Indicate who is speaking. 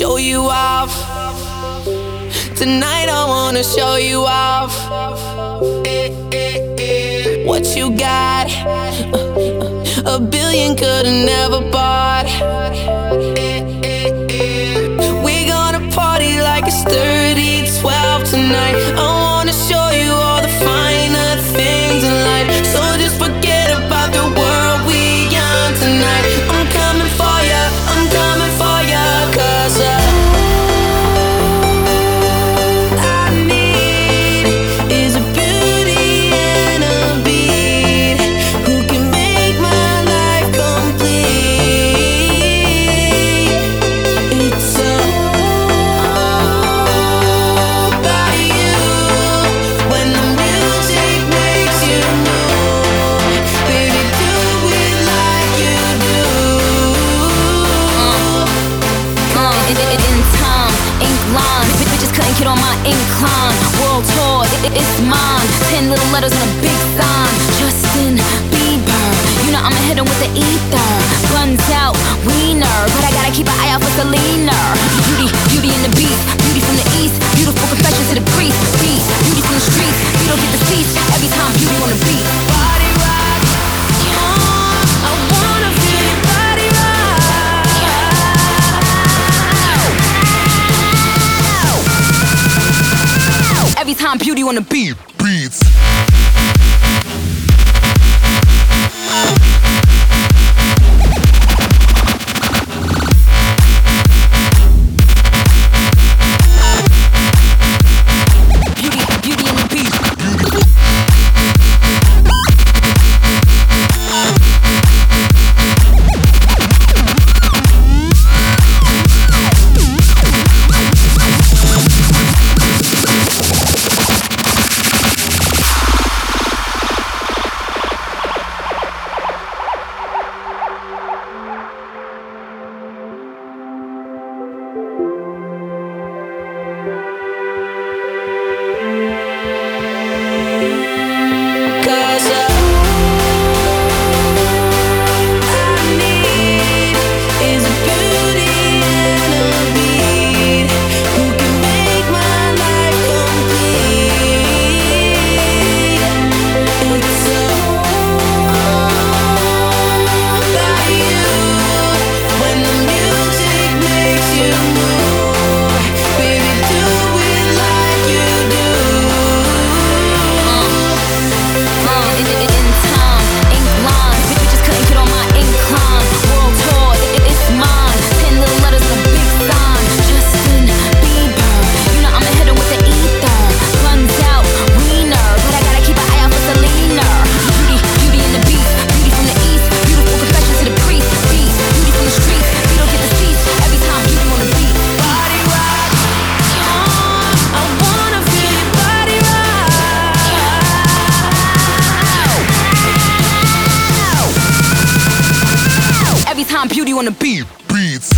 Speaker 1: show you off. Tonight I wanna show you off. What you got? A billion could've never bought. We're gonna party like it's 30 12 tonight. Oh, it's
Speaker 2: mine. Ten little letters on a big you
Speaker 1: wanna
Speaker 2: be?
Speaker 3: Beats.
Speaker 1: wanna
Speaker 2: be beats.